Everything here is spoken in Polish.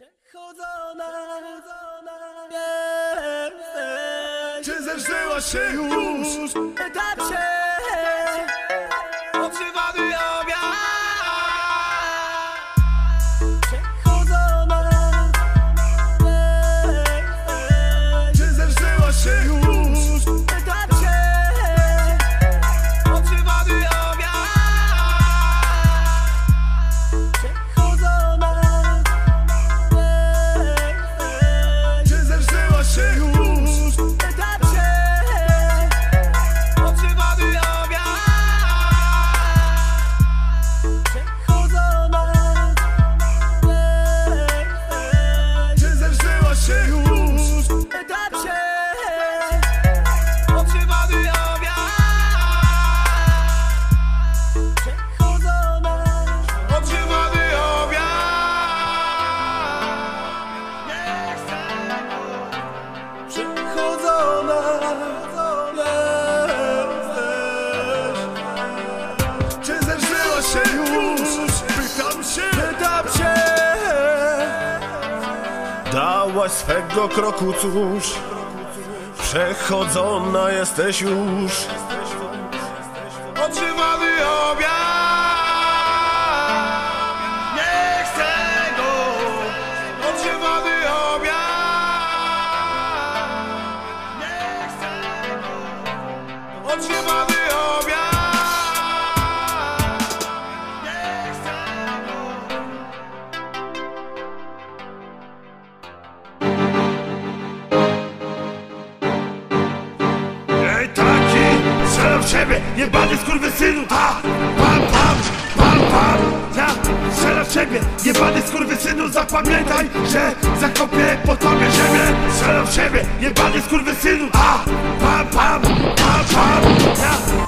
Przechodzona, Czy zerzyła się już? Pytam się Dałaś swego kroku cóż. Przechodzona jesteś już. Otrzymany obiad. Nie chcę go Otrzymany obiad. Nie chcę go Otrzymany jebany skurwysynu, ta! Pam, pam, pam, pam! Ja strzelam w siebie, jebany skurwysynu Zapamiętaj, że zakopię po tobie ziemię. Strzelam w siebie, jebany skurwysynu, ta! Pam, pam, pam, pam! Ja